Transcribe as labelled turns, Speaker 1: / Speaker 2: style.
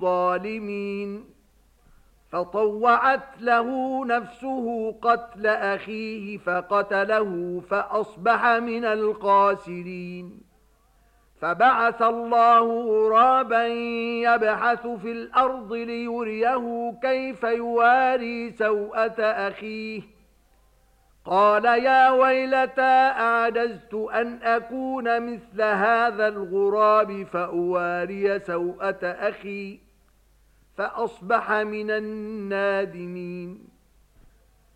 Speaker 1: الظالمين. فطوعت له نفسه قتل أخيه فقتله فأصبح من القاسرين. فبعث الله غرابا يبحث في الأرض ليريه كيف يواري سوءة أخيه. قال يا ويلتا أعجزت أن أكون مثل هذا الغراب فأواري سوءة أخيه فأصبح من النادمين